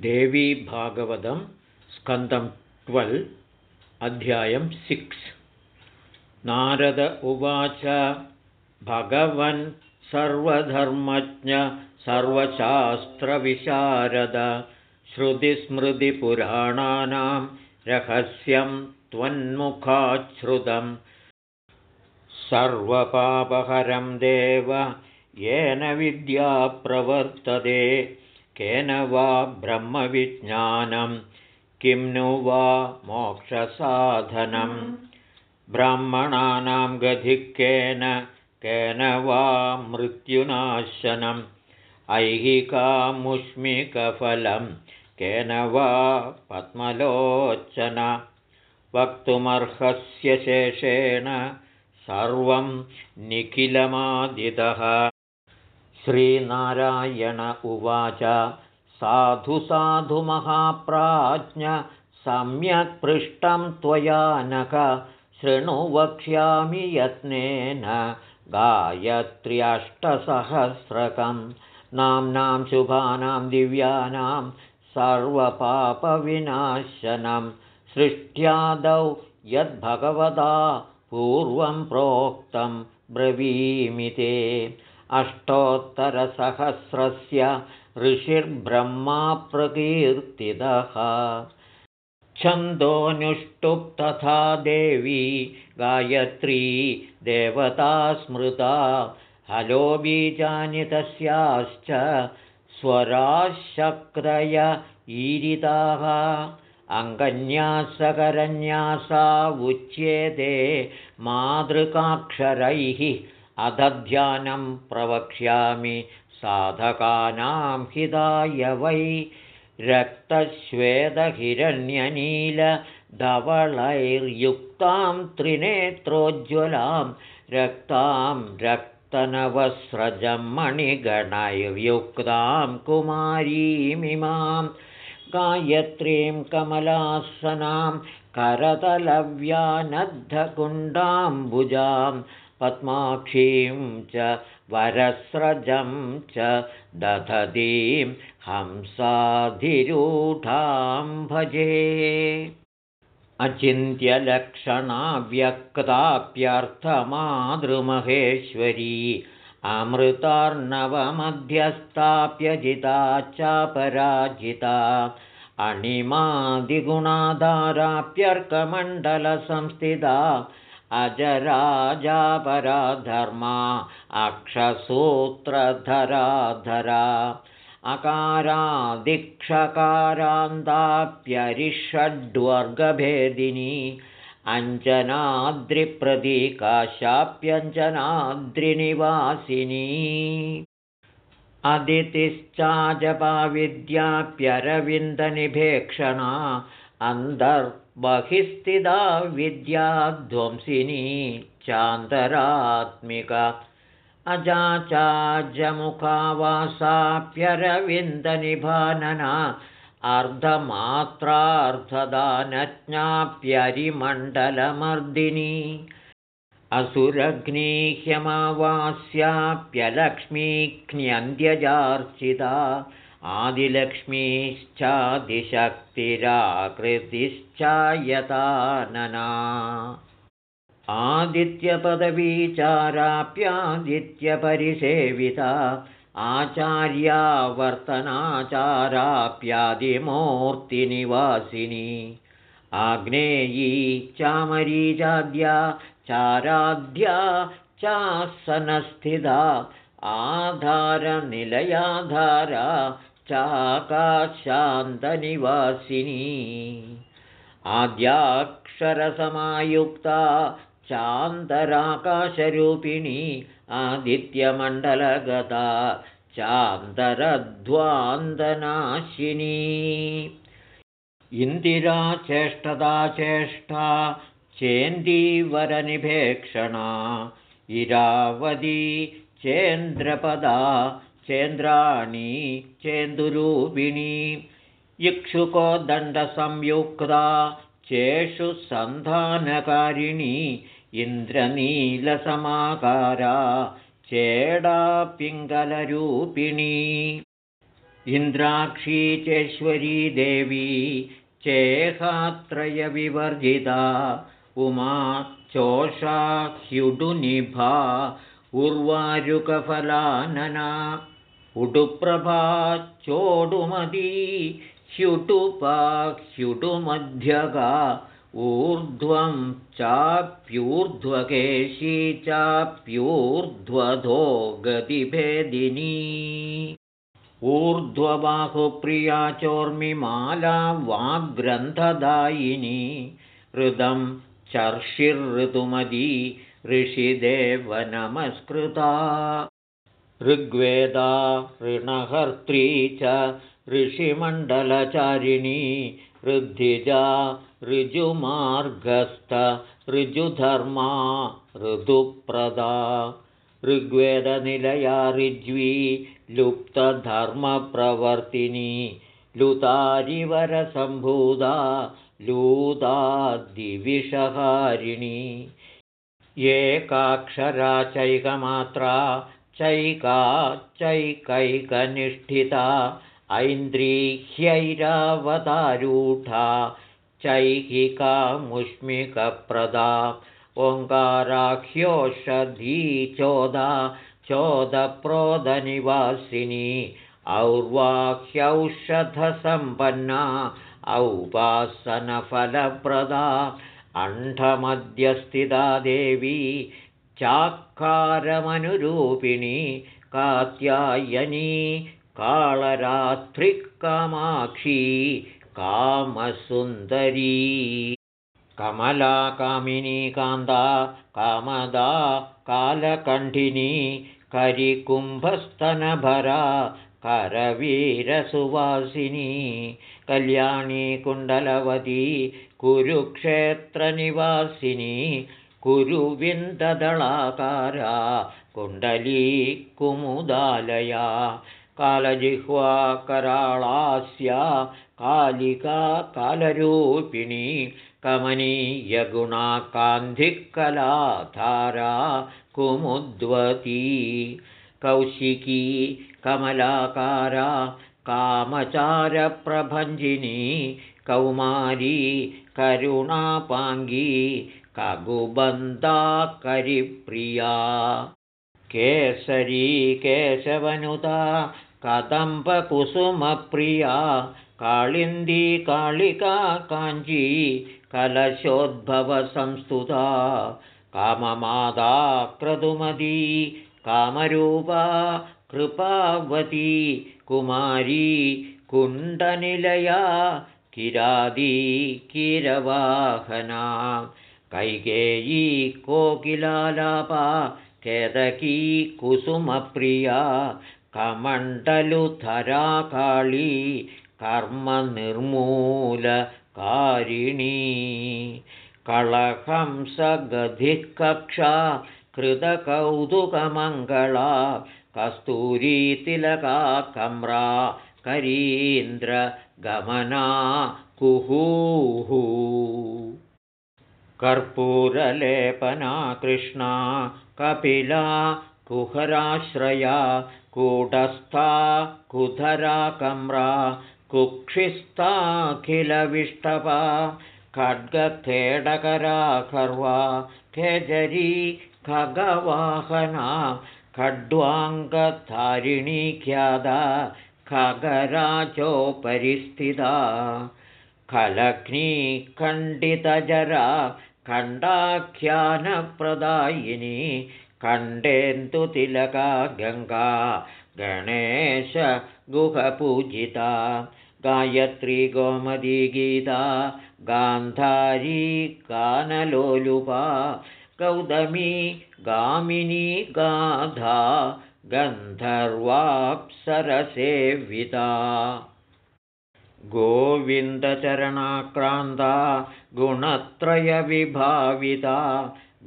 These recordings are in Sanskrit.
देवी भागवतं स्कन्दं ट्वेल् अध्यायं सिक्स्। नारद उवाच भगवन् सर्वधर्मज्ञ सर्वशास्त्रविशारद श्रुतिस्मृतिपुराणानां रहस्यं त्वन्मुखाच्छ्रुतं सर्वपापहरं देव येन विद्या प्रवर्तते केन वा ब्रह्मविज्ञानं किं नु वा मोक्षसाधनं ब्राह्मणानां गधिकेन केन? वा मृत्युनाशनम्? ऐहिकामुष्मिकफलं केन वा पद्मलोचन? वक्तुमर्हस्य शेषेण सर्वं निखिलमादितः श्रीनारायण उवाच। साधु साधु महाप्राज्ञ सम्यक् पृष्टं त्वया नख शृणु वक्ष्यामि यत्नेन। गायत्र्यष्टसहस्रकं नाम्नां शुभानां दिव्यानां सर्वपापविनाशनं। सृष्ट्यादौ यद्भगवता पूर्वं प्रोक्तं ब्रवीमि ते अष्टोत्तरसहस्रस्य ऋषिर्ब्रह्मा प्रकीर्तितः। छन्दोऽनुष्टुप् तथा देवी गायत्री देवता स्मृता। हलो बीजानि तस्याश्च स्वराशक्रय ईरिताः। अङ्गन्यासकरन्यासा उच्येते मातृकाक्षरैः अधध्यानं प्रवक्ष्यामि साधकानां हिताय वै रक्तश्वेतहिरण्यनीलधवलैर्युक्तां त्रिनेत्रोज्ज्वलां रक्तां रक्तनवस्रजं मणिगणैर्युक्तां कुमारीमिमां गायत्रीं कमलासनां करतलव्यानद्धकुण्डाम्बुजां पद्माक्षीं च वरस्रजं च दधतीं हंसाधिरूढां भजे। अचिन्त्यलक्षणाव्यक्ताप्यर्थमातृमहेश्वरी अमृतार्णवमध्यस्थाप्यजिता चापराजिता अणिमादिगुणाधाराप्यर्कमण्डलसंस्थिता अजराजापराधर्मा अक्षसूत्रधराधरा अकारादिक्षकारान्ताप्यरिषड्वर्गभेदिनी अञ्जनाद्रिप्रतीकाशाप्यञ्जनाद्रिनिवासिनी अदितिश्चाजपाविद्याप्यरविन्दनिभेक्षणा अन्तर्बहिस्थिता विद्याध्वंसिनी चान्तरात्मिका। अजाचाजमुखावासाप्यरविन्दनिभानना अर्धमात्रार्धदानज्ञाप्यरिमण्डलमर्दिनी असुरग्नीह्यमावास्याप्यलक्ष्मीक्न्यन्त्यजार्चिता आदिलक्ष्मीश्चादिशक्तिराकृतिश्चायतानना। आदित्यपदवीचाराप्यादित्यपरिसेविता आचार्यावर्तनाचाराप्यादिमूर्तिनिवासिनी। आग्नेयी चामरीजाद्या चाराध्या चासनस्थिता आधारनिलयाधारा चाकाशान्तनिवासिनी आद्याक्षरसमायुक्ता चान्दराकाशरूपिणी आदित्यमण्डलगता चान्दरध्वान्दनाशिनी इन्दिरा चेष्टदा चेष्टा चेन्दीवरनिभेक्षणा इरावदी चेन्द्रपदा चेन्द्राणी चेन्दुरूपिणी इक्षुकोदण्डसंयुक्ता चेषु सन्धानकारिणी इन्द्रनीलसमाकारा चेडापिङ्गलरूपिणी इन्द्राक्षी चेश्वरी देवी चेहात्रयविवर्जिता उमा चोषाह्युडुनिभा उर्वारुकफलानना उडुप्रभा चोडुमदी ह्युटुपाह्युडुमध्यगा ऊर्ध्वं चाप्यूर्ध्वकेशी चाप्यूर्ध्वधो गतिभेदिनी। ऊर्ध्वबाहुप्रिया चोर्मिमाला वाग्ग्रन्थदायिनी हृदं चर्षिर्ऋतुमदी ऋषिदेवनमस्कृता ऋग्वेदा ऋणहर्त्री च ऋषिमण्डलचारिणी ऋद्धिजा ऋजुमार्गस्थ ऋजुधर्मा ऋतुप्रदा। ऋग्वेदनिलया ऋज्वी लुप्तधर्मप्रवर्तिनी लुतारिवरसम्भूता लूतादिविषहारिणी। एकाक्षरा चैकमात्रा चैका चैकैकनिष्ठिता ऐन्द्रीह्यैरावतारूढा चैहिकामुष्मिकप्रदा ओङ्काराख्योषधीचोदा चोदप्रोदनिवासिनी और्वाह्यौषधसम्पन्ना औपासनफलप्रदा अण्ठमध्यस्थिता देवी चाक्कारमनुरूपिणी कात्यायनी कालरात्रिकामाक्षी कामसुन्दरी। कमला कामिनी कान्दा कामदा कालकण्ठिनी करिकुम्भस्तनभरा करवीरसुवासिनी। कल्याणी कुण्डलवती कुरुक्षेत्रनिवासिनी कुरुविन्ददलाकारा कुण्डली कुमुदालया कालजिह्वा कराळास्या कालिका कालरूपिणी कमनीयगुणा कान्धिकलाधारा कुमुद्वती कौशिकी कमलाकारा कामचारप्रभञ्जिनी कौमारी करुणापाङ्गी कगुबन्दा करिप्रिया केसरी केशवनुता कदम्बकुसुमप्रिया काळिन्दी कालिका काञ्ची कलशोद्भवसंस्तुता काममादा क्रतुमती कामरूपा कृपावती कुमारी कुण्डनिलया किरादी किरवाहना कैकेयी कोकिलालापा केतकी कुसुमप्रिया कमण्डलुधरा काळी कर्मनिर्मूलकारिणी कलहंसगधिकक्षा कृतकौतुकमङ्गला कस्तूरीतिलका कम्रा करीन्द्रगमना कुहूः कर्पूरलेपना कृष्णा कपिला कुहराश्रया कूटस्था कुधरा कम्रा कुक्षिस्थाखिलविष्टपा खड्गखेडकरा खर्वा खेजरी खगवाहना खड्वाङ्गधारिणी ख्यादा खगराजोपरिस्थिता खलग्नी खण्डितजरा खण्डाख्यानप्रदायिनी खण्डेन्दुतिलका गङ्गा गणेशगुहपूजिता गायत्री गोमदी गीता गान्धारी गानलोलुपा गौतमी गामिनी गाधा गन्धर्वाप्सरसेविता गोविन्दचरणाक्रान्ता गुणत्रयविभाविता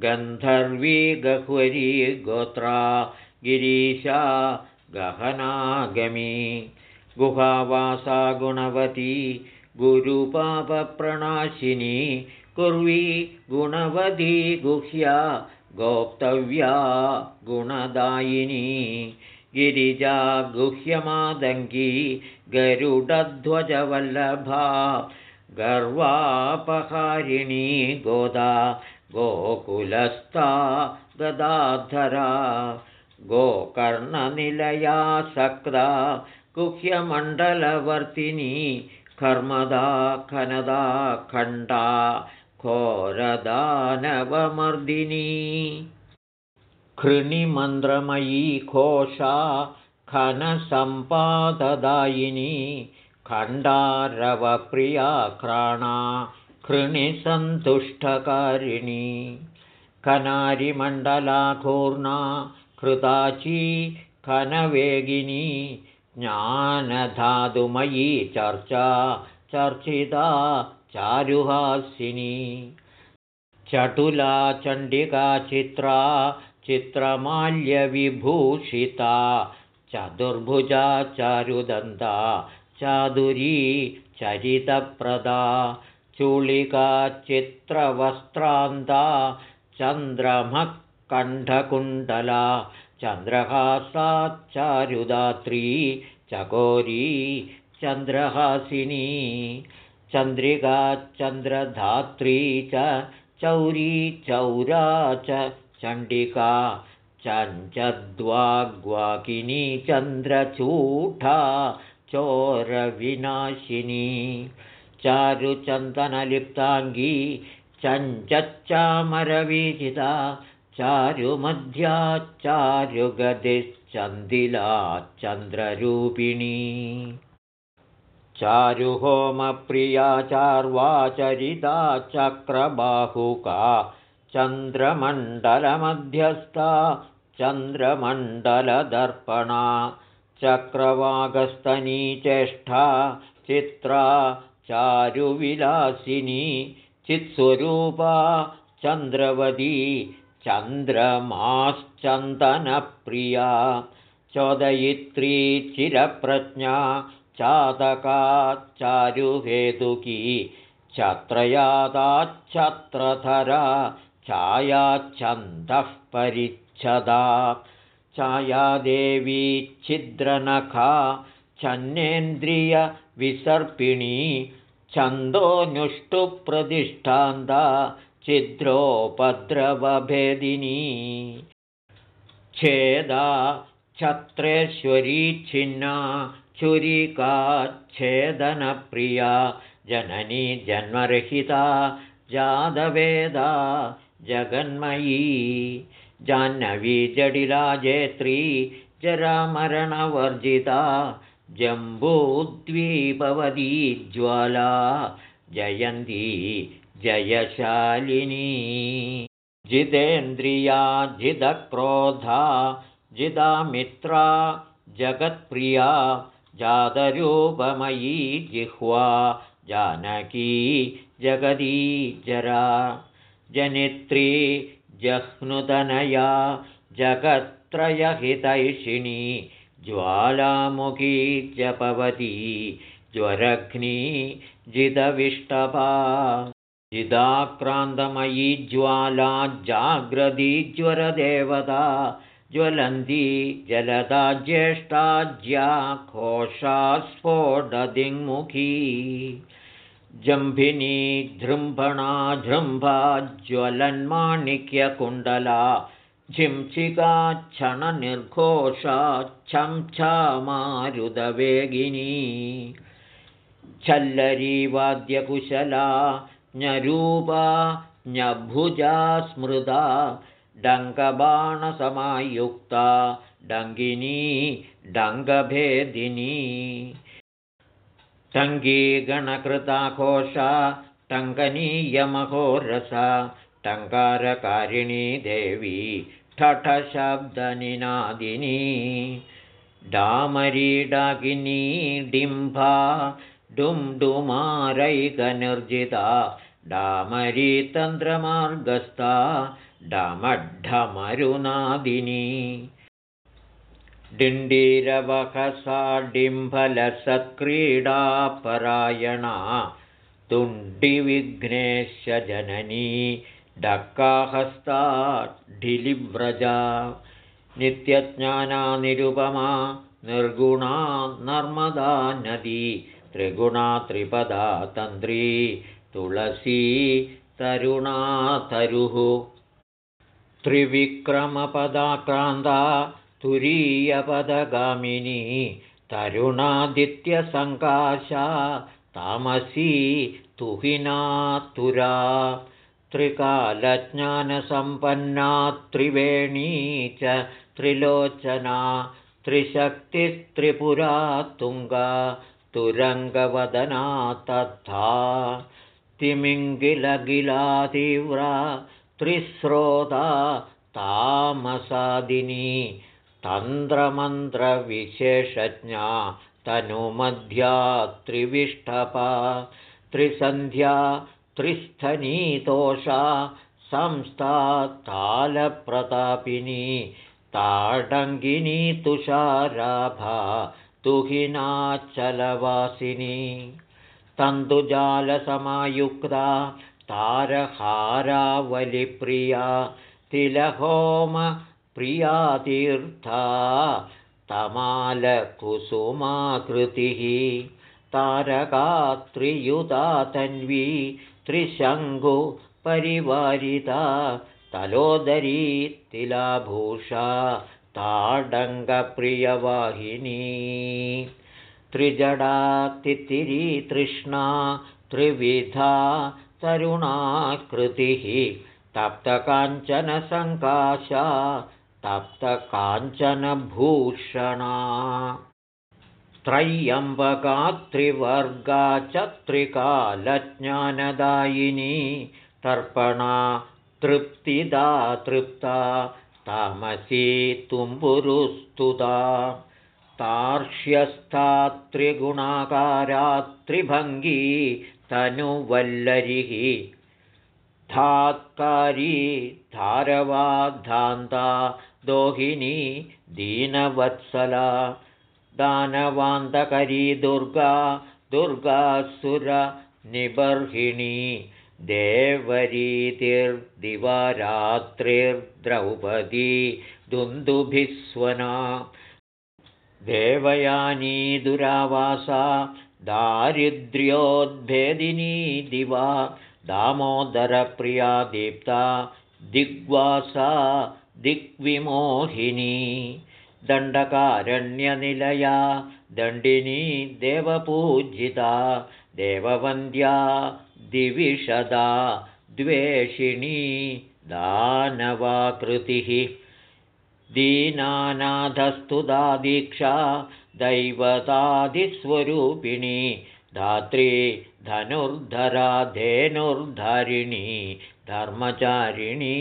गन्धर्वी गह्वरी गोत्रा गिरीशा गहनागमी गुहावासा गुणवती गुरुपापप्रणाशिनी कुर्वी गुणवती गुह्या गोप्तव्या गुणदायिनी गिरिजा गुह्यमादङ्गी गरुडध्वजवल्लभा गर्वापहारिणी गोदा गोकुलस्था गदाधरा गोकर्णनिलया सक्ता गुह्यमण्डलवर्तिनी कर्मदा खनदा खण्डा घोरदानवमर्दिनी। कृणिमन्द्रमयी घोषा खनसम्पाददायिनी खण्डारवप्रिया क्राणा कृणिसन्तुष्टकारिणी। कनारिमण्डलाघूर्णा कृताची खनवेगिनी ज्ञानधातुमयी चर्चा चर्चिता चारुहासिनी। चटुला चण्डिका चित्रा चित्रमाल्यविभूषिता चतुर्भुजा चारुदन्ता चादुरी चरितप्रदा चूलिका चित्रवस्त्रान्ता चन्द्रमः कण्ठकुण्डला चन्द्रहासाच्चारुदात्री चकोरी चन्द्रहासिनी चन्द्रिका चन्द्रधात्री च चौरी चौरा च चण्डिका चञ्चद्वाग्वाकिनी चन्द्रचूठा चोरविनाशिनी चारुचन्दनलिप्ताङ्गी चञ्चच्चामरवीजिता चारुमध्या चारुगतिश्चन्दिला चन्द्ररूपिणी चारुहोमप्रिया चार्वाचरिता चक्रबाहुका चन्द्रमण्डलमध्यस्था चन्द्रमण्डलदर्पणा चक्रवागस्तनी चेष्टा चित्रा चारुविलासिनी चित्स्वरूपा चन्द्रवती चन्द्रमाश्चन्दनप्रिया चोदयित्री चिरप्रज्ञा चातका चारुहेतुकी छत्रयादाच्छत्रधरा छायाच्छन्दः परिच्छदा छायादेवी छिद्रनखा छन्नेन्द्रियविसर्पिणी छन्दोऽनुष्टुप्रतिष्ठान्ता छिद्रोपद्रवभेदिनी। छेदा छत्रेश्वरीच्छिन्ना छुरिकाच्छेदनप्रिया जननी जन्मरहिता जादवेदा जगन्मयी जाह्नवी जडिला जेत्री जरामरणवर्जिता जम्बूद्वीपवती ज्वाला जयन्ती जयशालिनी जितेन्द्रिया जिदक्रोधा जिदामित्रा जगत्प्रिया जातरूपमयी जिह्वा जानकी जगदी जरा जनित्री जह्नुतनया जगत्त्रयहितैषिणी ज्वालामुखी जपवती ज्वरघ्नी जिदविष्टपा जिदाक्रान्तमयी ज्वाला जाग्रदी ज्वरदेवता ज्वलन्ती जलदा ज्येष्ठा ज्याघोषा स्फोटदिङ्मुखी जम्भिनी जृम्भणा जृम्भा ज्वलन्माणिक्यकुण्डला झिंसिका क्षणनिर्घोषा छं मारुदवेगिनी छल्लरी वाद्यकुशला न्यरूपा न्यभुजा स्मृता डङ्गबाणसमायुक्ता डङ्गिनी डङ्गभेदिनी टङ्गीगणकृताघोषा टङ्कनीयमहोरसा टङ्कारकारिणी देवी ठठशब्दनिनादिनी डामरीडागिनी डिम्भा डुम्डुमारैकनिर्जिता डामरीतन्त्रमार्गस्था डमढमरुनादिनी डिण्डीरवहसा डिम्बलसत्क्रीडापरायणा तुण्डिविघ्नेशजननी डक्काहस्ता ढिलिव्रजा नित्यज्ञानानिरुपमा निर्गुणा नर्मदा नदी त्रिगुणा त्रिपदा तन्त्री तुलसी तरुणा तरुः। त्रिविक्रमपदाक्रान्ता तुरीयपदगामिनी तरुणादित्यसङ्काशा तामसी तुहिनातुरा त्रिकालज्ञानसम्पन्ना त्रिवेणी च त्रिलोचना त्रिशक्तिस्त्रिपुरा तुङ्गा तुरङ्गवदना तथा तिमिङ्गिलगिलातीव्रा त्रिस्रोता तामसादिनी तन्द्रमन्त्रविशेषज्ञा तनुमध्या त्रिविष्टपा त्रिसन्ध्या त्रिस्थनीतोषा संस्था तालप्रतापिनी ताडङ्गिनी तुषाराभा तुहिनाचलवासिनी तन्तुजालसमायुक्ता तारहारावलिप्रिया तिलहोमप्रियातीर्था तमालकुसुमाकृतिः तारकात्रियुता तन्वी त्रिशङ्कुपरिवारिता तलोदरी तिलाभूषा ताडङ्गप्रियवाहिनी त्रिजडा तिथिरी तृष्णा त्रिविधा तरुणाकृतिः तप्तकाञ्चनसङ्काशा तप्तकाञ्चनभूषणा। त्रय्यम्बकात्रिवर्गा च त्रिकालज्ञानदायिनी तर्पणा तृप्तिदा तृप्ता तामसी तुम्बुरुस्तुता। तार्ष्यस्था त्रिगुणाकारा त्रिभङ्गी तनुवल्लरिः धात्कारी धारवाधान्ता दोहिनी दीनवत्सला। दानवान्तकरी दुर्गा दुर्गासुरनिबर्हिणी देवरीतिर्दिवारात्रिर्द्रौपदी दुन्दुभिस्वना। देवयानी दुरावासा दारिद्र्योद्भेदिनी दिवा दामोदरप्रिया दीप्ता दिग्वासा दिग्विमोहिनी दण्डकारण्यनिलया दण्डिनी देवपूजिता देववन्द्या दिविशदा द्वेषिणी दानवाकृतिः। दीनानाथस्तुदा दीक्षा दैवतादिस्वरूपिणी धात्री धनुर्धरा धेनुर्धारिणी धर्मचारिणी।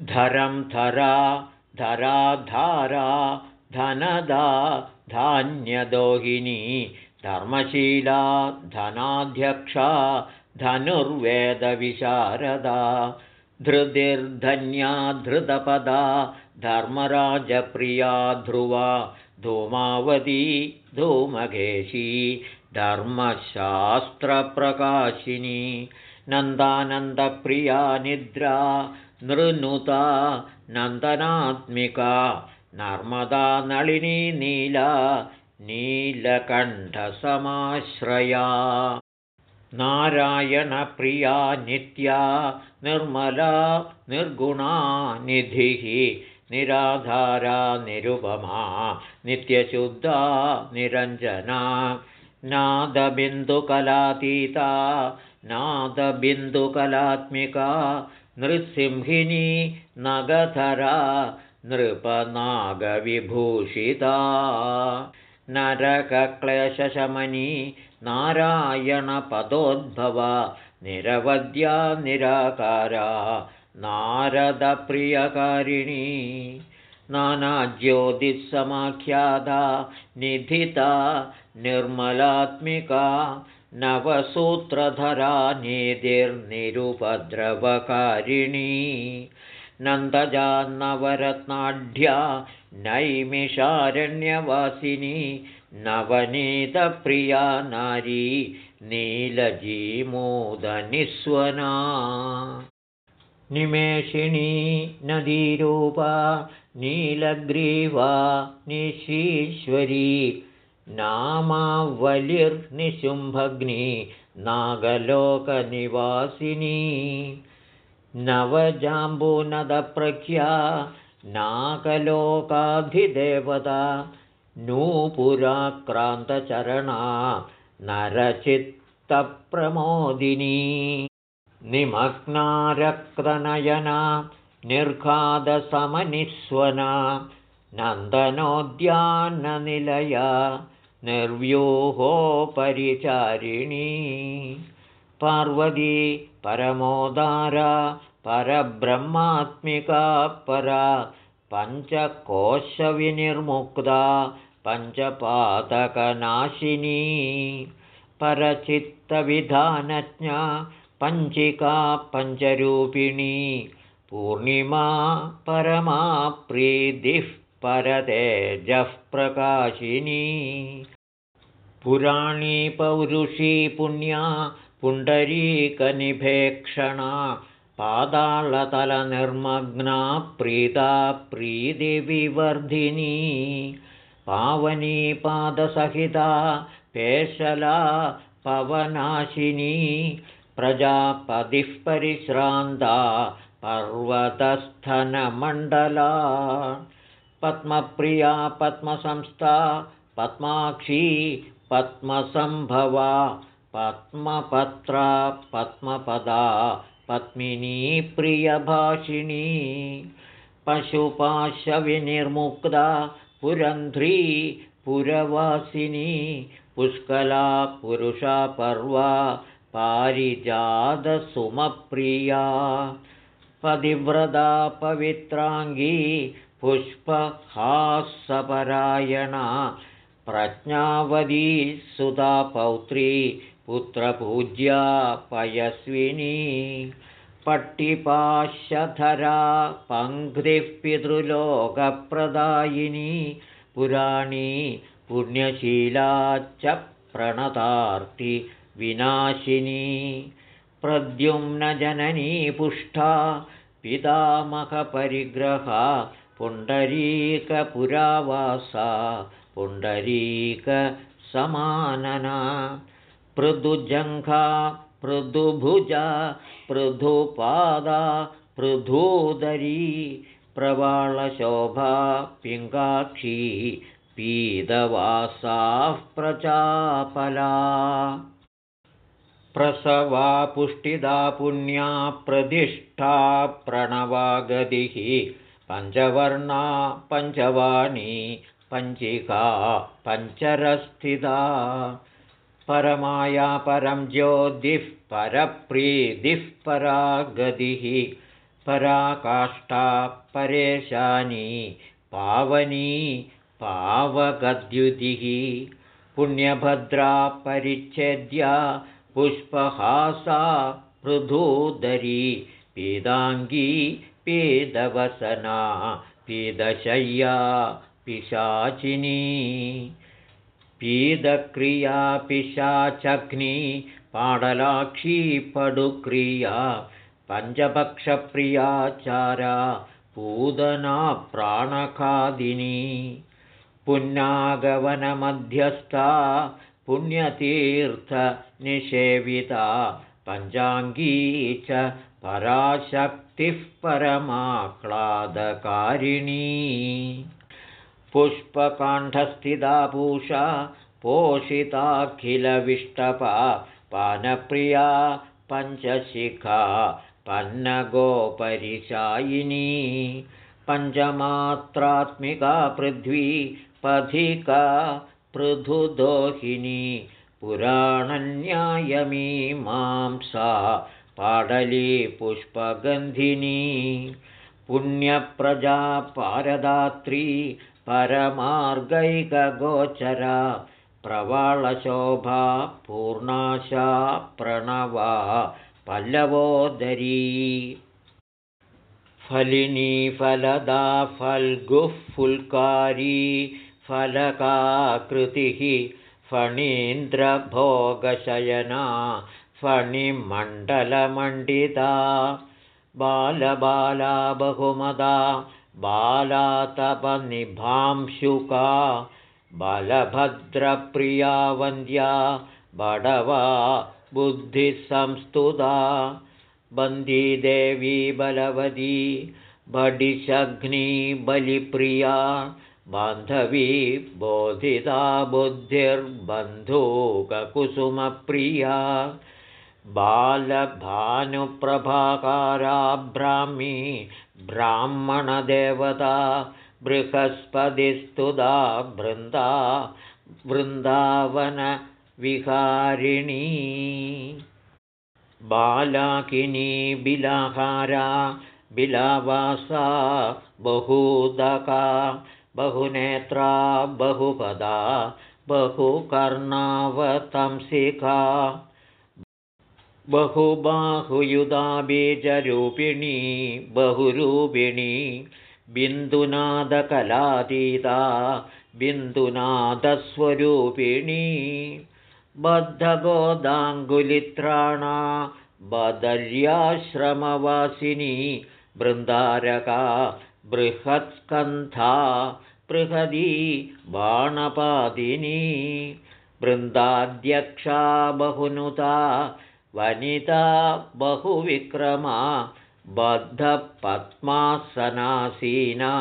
धरं धरा धराधारा धनदा धान्यदोहिनी धर्मशीला धनाध्यक्षा धनुर्वेदविशारदा धृतिर्धन्या धृतपदा धर्मराजप्रिया ध्रुवा धूमावती धूमकेशी धर्मशास्त्रप्रकाशिनी नन्दानन्दप्रिया निद्रा नृनुता नन्दनात्मिका नर्मदा नलिनी नीला नीलकण्ठसमाश्रया। नारायणप्रिया नित्या निर्मला निर्गुणा निधिः निराधारा निरुपमा नित्यशुद्धा निरञ्जना नादबिन्दुकलातीता नादबिन्दुकलात्मिका नृसिंहिनी नगधरा नृपनागविभूषिता। नरकक्लेशशमनी नारायणपदोद्भवा निरवद्या निराकारा नारदप्रियकारिणी। नानाज्योतिस्समाख्याता निधिता निर्मलात्मिका नवसूत्रधरा निधिर्निरुपद्रवकारिणी नन्दजान्नवरत्नाढ्या नैमिषारण्यवासिनी नवनीतप्रिया नारी नीलजीमोदनिस्वना। निमेषिणी नदीरूपा नीलग्रीवा निशीश्वरी नामावलिर्निशुम्भग्नि नागलोकनिवासिनी नवजाम्बूनदप्रख्या नागलोकाधिदेवता नूपुराक्रान्तचरणा नरचित्तप्रमोदिनी निमग्नारक्तनयना निर्घादसमनिस्वना नन्दनोद्याननिलया निर्व्यूहोपरिचारिणी। पार्वती परमोदारा परब्रह्मात्मिका परा पञ्चकोशविनिर्मुक्ता पञ्चपातकनाशिनी परचित्तविधानज्ञा पञ्चिका पञ्चरूपिणी। पूर्णिमा परमा प्रीतिः परतेजः प्रकाशिनी पुराणी पौरुषी पुण्या पुण्डरीकनिभेक्षणा पादाळतलनिर्मग्ना प्रीता प्रीतिविवर्धिनी पावनी पादसहिता पेशला पवनाशिनी प्रजापतिः परिश्रान्ता पर्वतस्थनमण्डला पद्मप्रिया पद्मसंस्था पद्माक्षी पद्मसम्भवा पद्मपत्रा पद्मपदा पद्मिनी प्रियभाषिणी पशुपाशविनिर्मुक्ता पुरन्ध्री पुरवासिनी पुष्कला पुरुषा पर्वा पारिजातसुमप्रिया पतिव्रता पवित्राङ्गी पुष्पहासपरायणा प्रज्ञावती सुधा पौत्री पुत्रपूज्या पयस्विनी। पट्टिपाशधरा पङ्क्तिः पितृलोकप्रदायिनी। पुराणी पुण्यशीला च प्रणतार्ति विनाशिनी। प्रद्युम्नजननी पुष्टा पितामहपरिग्रहा पुण्डरीकपुरावासा पुण्डरीकसमानना। पृथुजङ्घा पृथुभुजा पृथुपादा पृथूदरी प्रवाळशोभा पिङ्गाक्षी पीतवासाः प्रचापला प्रसवा पुष्टिदा पुण्या प्रतिष्ठा प्रणवागतिः पञ्चवर्णा पञ्चवाणी पञ्चिका पञ्चरस्थिता। परमाया परं ज्योतिः परप्रीतिः परा गतिः पराकाष्ठा परेशानी पावनी पावगद्युतिः। पुण्यभद्रा परिच्छेद्या पुष्पहासा पृथूदरी। पीदाङ्गी पीदवसना पीदशय्या पिशाचिनी पीदक्रिया पिशाचग्नि पाडलाक्षी पडुक्रिया पञ्चपक्षप्रियाचारा पूदना प्राणखादिनी पुन्नागवनमध्यस्था पुण्यतीर्थनिषेविता पञ्चाङ्गी च पराशक्तिः परमाह्लादकारिणी पुष्पकाण्ठस्थिता पूषा पोषिताखिलविष्टपा पानप्रिया पञ्चशिखा पन्नगोपरिशायिनी पञ्चमात्रात्मिका पृथ्वी पथिका पृथुदोहिनी पुराणन्यायमीमांसा पाडली पुष्पगन्धिनी पुण्यप्रजा पारदात्री परमार्गैकगोचरा प्रवाळशोभा पूर्णाशा प्रणवा पल्लवोदरी। फलिनी फलदा फल्गुः फुल्कारी फलकाकृतिः फणीन्द्रभोगशयना फणिमण्डलमण्डिता बालबाला बहुमदा बालातपनिभांशुका बलभद्रप्रिया वन्द्या बडवा बुद्धिसंस्तुता बन्दीदेवी बलवती बडिशग्नी बलिप्रिया बान्धवी बोधिता बुद्धिर्बन्धूककुसुमप्रिया बालभानुप्रभाकारा ब्राह्मी ब्राह्मणदेवता बृहस्पतिस्तुदा बृन्दा वृन्दावनविहारिणी। बालाकिनी बिलाहारा बिलावासा बहूदका बहुनेत्रा बहुपदा बहुकर्णावतंसिका बहुबाहुयुधा बीजरूपिणी बहुरूपिणी बिन्दुनादकलातीता बिन्दुनादस्वरूपिणी बद्धगोदाङ्गुलित्राणा बदर्याश्रमवासिनी बृन्दारका बृहत्स्कन्था बृहदी बाणपादिनी बृन्दाध्यक्षा बहुनुता वनिता बहुविक्रमा बद्धपद्मासनासीना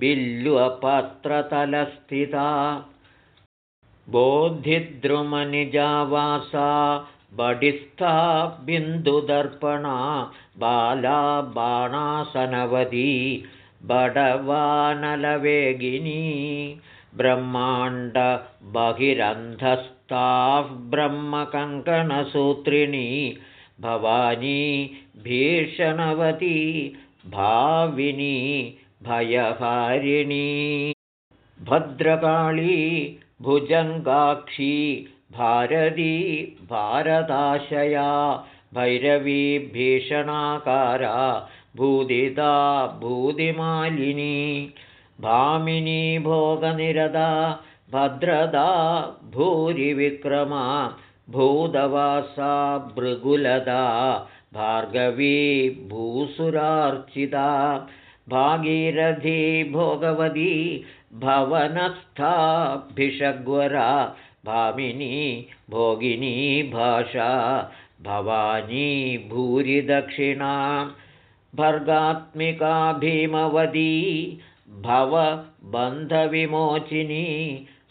बिल्वपत्रतलस्थिता। बोधिद्रुमनिजावासा बडिस्था बिन्दुदर्पणा बाला बाणासनवदी बडवानलवेगिनी ब्रह्माण्डबहिरन्धस्ताः ब्रह्मकङ्कणसूत्रिणी भवानी भीषणवती भाविनी भयहारिणी। भद्रकाली भुजङ्गाक्षी भारती भारताशया भैरवी भीषणाकारा भूदिता भूदिमालिनी भामिनी भोगनिरदा भद्रदा भूरिविक्रमा भूदवासा भृगुलदा भार्गवी भूसुरार्चिता भागीरथी भोगवती भवनस्थाभिषग्वरा भामिनी भोगिनी भाषा भवानी भूरिदक्षिणा भर्गात्मिका भीमवदी भवबन्धविमोचिनी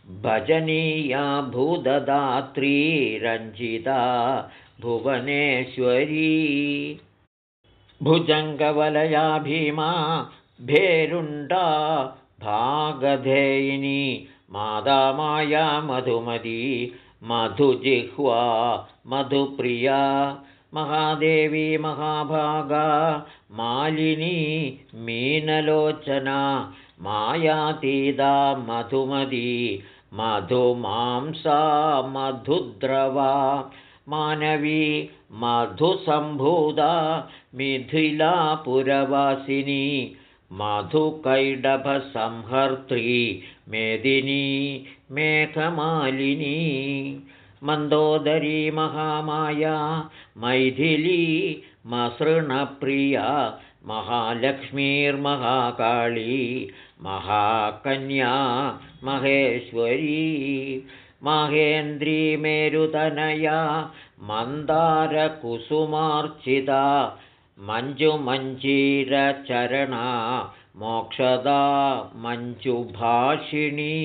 भजनीया भूददात्रीरञ्जिता भुवनेश्वरी। भुजङ्गवलया भीमा भेरुण्डा भागधेयिनी मादामाया मधुमती मधुजिह्वा मधुप्रिया महादेवी महाभागा मालिनी मीनलोचना मायातीदा मधुमती मधुमांसा मधुद्रवा मानवी मधुसम्भूता मिथिलापुरवासिनी मधुकैडभसंहर्त्री मेदिनी मेघमालिनी मन्दोदरी महामाया मैथिली मसृणप्रिया महालक्ष्मीर्महाकाली महाकन्या महेश्वरी मेरुतनया मन्दारकुसुमार्चिता मञ्जुमञ्जीरचरणा मोक्षदा मञ्जुभाषिणी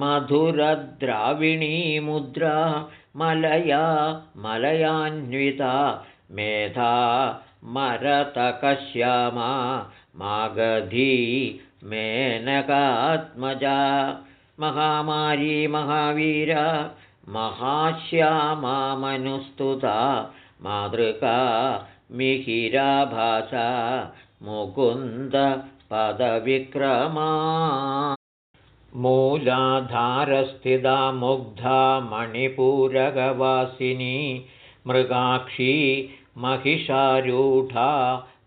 मधुरद्राविणी मुद्रा मलया मलयान्विता मेधा मरतकश्यामा मागधी मेनकात्मजा। महामारी महावीरा महाश्यामामनुस्तुता मातृका मिहिराभासा मुकुन्दपदविक्रमा मूलाधारस्थिता मुग्धा मणिपूरगवासिनी मृगाक्षी महिषारूढा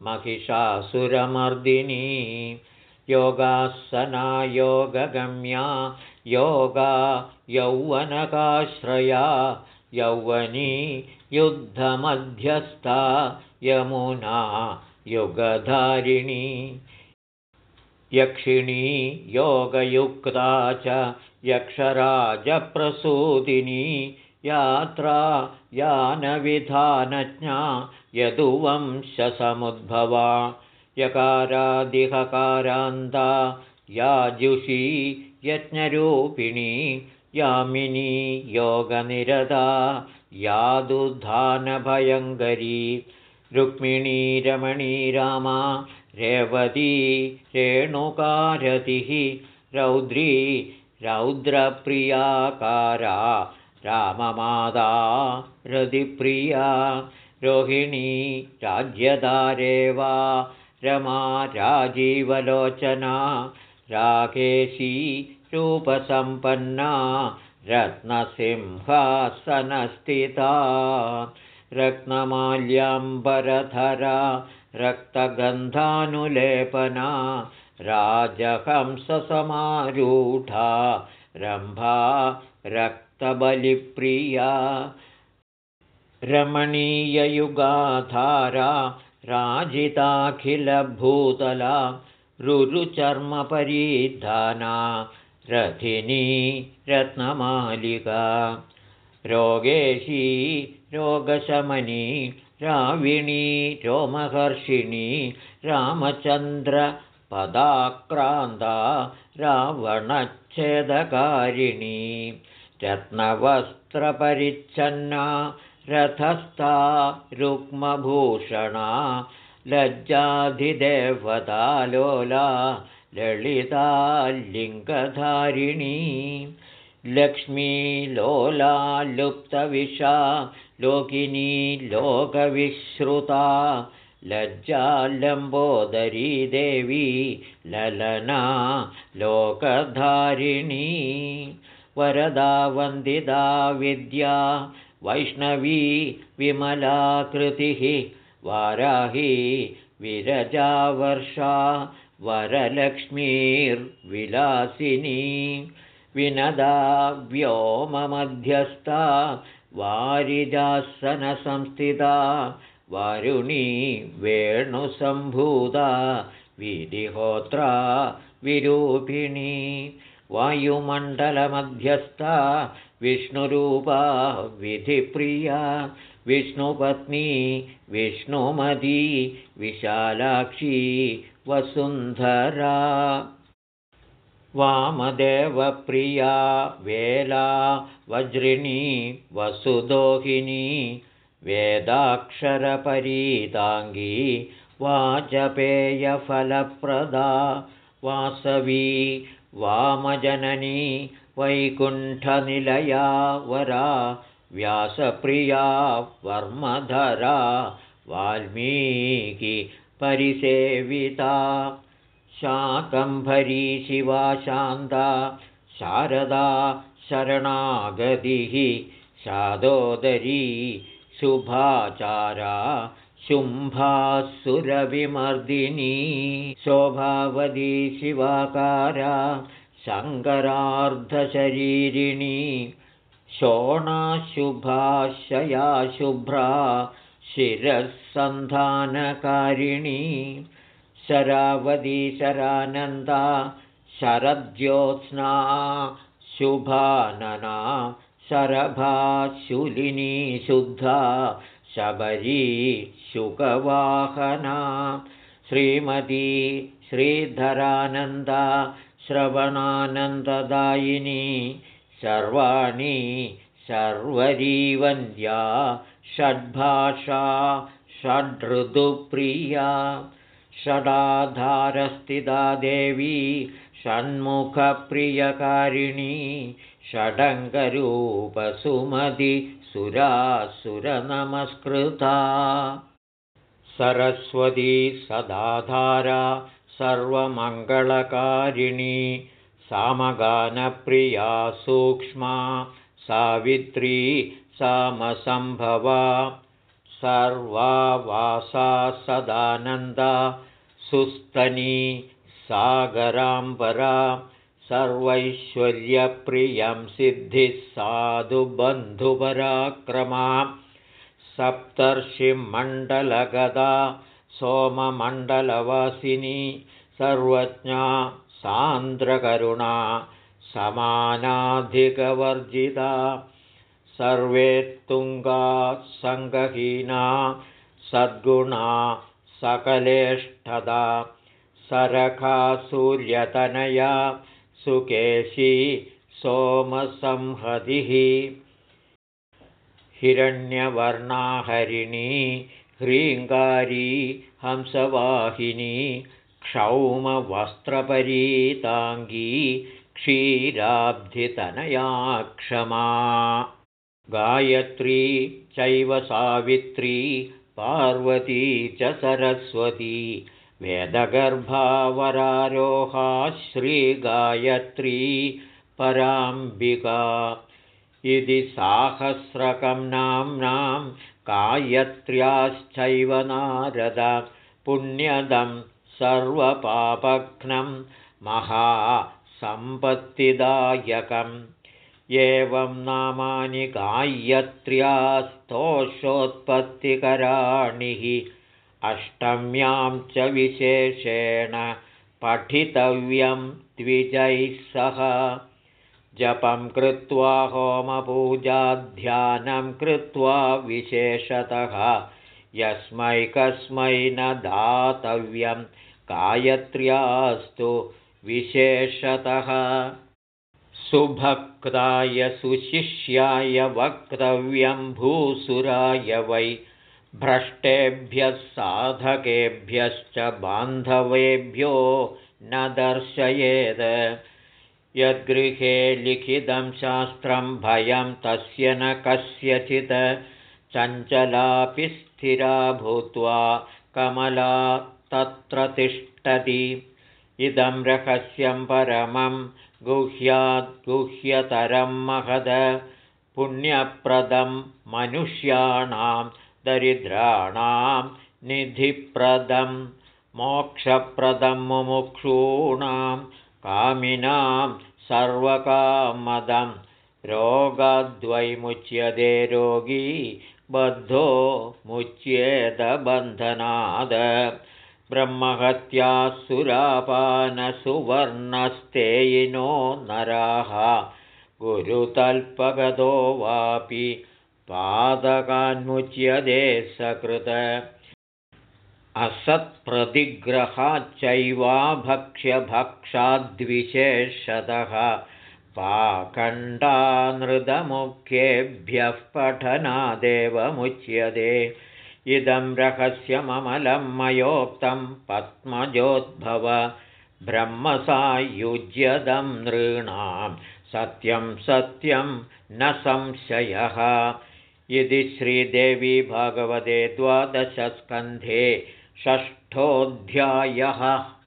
महिषासुरमर्दिनी योगासना योगगम्या योगा यौवनकाश्रया यौवनी युद्धमध्यस्था यमुना युगधारिणी यक्षिणी योगयुक्ता च यक्षराजप्रसूदिनी यात्रा यानविधानज्ञा यदुवंशसमुद्भवा यकारादिहकारान्ता याजुषी यज्ञरूपिणी यामिनी योगनिरदा यादुधानभयङ्करी रुक्मिणी रमणी रामा रेवती रेणुकारतिः रौद्री रौद्रप्रियाकारा राममादा रतिप्रिया रोहिणी राज्यदारेवा रमा राजीवलोचना राकेशी रूपसम्पन्ना रत्नसिंहासनस्थिता रत्नमाल्याम्बरधरा रक्तगन्धानुलेपना राजहंससमारूढा रम्भा रक्तबलिप्रिया रमणीययुगाधारा राजिताखिलभूतला रुरुचर्मपरीधाना रथिनी रत्नमालिका रोगेशी रोगशमनी राविणी रोमहर्षिणी रामचन्द्रपदाक्रान्ता रावणच्छेदकारिणी रत्नवस्त्रपरिच्छन्ना रथस्था रुक्मभूषणा लज्जाधिदेवता लोला ललिता लिङ्गधारिणी लक्ष्मीलोला लुप्तविषा लोकिनी लोकविश्रुता लज्जालम्बोदरी देवी ललना लोकधारिणी वरदा वन्दिता विद्या वैष्णवी विमलाकृतिः वाराही विरजावर्षा वरलक्ष्मीर्विलासिनी विनदा व्योममध्यस्था वारिजासनसंस्थिता वारुणी वेणुसम्भूता विधिहोत्रा विरूपिणी वायुमण्डलमध्यस्था विष्णुरूपा विधिप्रिया विष्णुपत्नी विष्णुमती विशालाक्षी वसुन्धरा। वामदेवप्रिया वेला वज्रिणी वसुदोहिनी वेदाक्षरपरीताङ्गी वाचपेयफलप्रदा वासवी वामजननी वैकुण्ठनिलया वरा व्यासप्रिया वर्मधरा वाल्मीकिपरिसेविता शाकम्भरी शिवा शान्ता शारदा शरणागतिः शादोदरी शुभाचारा शुम्भासुरविमर्दिनी शोभावती शिवाकारा शङ्करार्धशरीरिणी शोणाशुभाशया शुभ्रा शिरःसन्धानकारिणी शरावती शरानन्दा शरद्योत्स्ना शुभानना शरभाशूलिनी शुद्धा शबरी शुकवाहना। श्रीमती श्रीधरानन्दा श्रवणानन्ददायिनी सर्वाणि शर्वरीवन्द्या षड्भाषा षड्ऋतुप्रिया। षडाधारस्थिता देवी षण्मुखप्रियकारिणी षडङ्गरूपसुमति सुरासुरनमस्कृता। सरस्वती सदाधारा सर्वमङ्गलकारिणी सामगानप्रिया सूक्ष्मा सावित्री सामसम्भवा सर्वावासा सदानन्दा सुस्तनी सागराम्बरा सर्वैश्वर्यप्रियं सिद्धिः साधुबन्धुपराक्रमा सप्तर्षिमण्डलगदा सोममण्डलवासिनी सर्वज्ञा सान्द्रकरुणा समानाधिकवर्जिता सर्वेत्तुङ्गा सङ्गहीना सद्गुणा सकलेष्ठदा सरखा सूर्यतनया सुकेशी सोमसंहतिः। हिरण्यवर्णाहरिणी ह्रीङ्गारी हंसवाहिनी क्षौमवस्त्रपरीताङ्गी क्षीराब्धितनया क्षमा गायत्री चैव सावित्री पार्वती च सरस्वती वेदगर्भावरारोहा श्रीगायत्री पराम्बिका। इति साहस्रकं नाम्नां गायत्र्याश्चैव नारद पुण्यदं सर्वपापघ्नं महासम्पत्तिदायकम्। एवं नामानि गायत्र्यास्तोषोत्पत्तिकराणि अष्टम्यां च विशेषेण पठितव्यं द्विजैः सह। जपं कृत्वा होमपूजाध्यानं कृत्वा विशेषतः यस्मै कस्मै न दातव्यं गायत्र्यास्तु विशेषतः। सुभक्ताय सुशिष्याय वक्तव्यं भूसुराय वै भ्रष्टेभ्यः साधकेभ्यश्च बान्धवेभ्यो न दर्शयेत्। यद्गृहे लिखितं शास्त्रं भयं तस्य न कस्यचित्। चञ्चलापि स्थिरा भूत्वा कमला तत्र तिष्ठति। इदं रहस्यं परमं गुह्याद्गुह्यतरं महद। पुण्यप्रदं मनुष्याणां दरिद्राणां निधिप्रदं मोक्षप्रदं मुमुक्षूणां कामिनां सर्वकामदं रोगाद्वैमुच्यते रोगी बद्धो मुच्येदबन्धनाद ब्रह्महत्यासुरापानसुवर्णस्तेयिनो नराः गुरुतल्पगतो वापि पादकान्मुच्यते सकृत। असत्प्रतिग्रहाच्चैवाभक्ष्यभक्षाद्विशेषतः पाखण्डानृतमुख्येभ्यः पठनादेवमुच्यते। इदं रहस्यममलं मयोक्तं पद्मजोद्भव ब्रह्मसायुज्यदं नृणां सत्यं सत्यं न संशयः इति श्रीदेवी भगवते द्वादशस्कन्धे षष्ठोऽध्यायः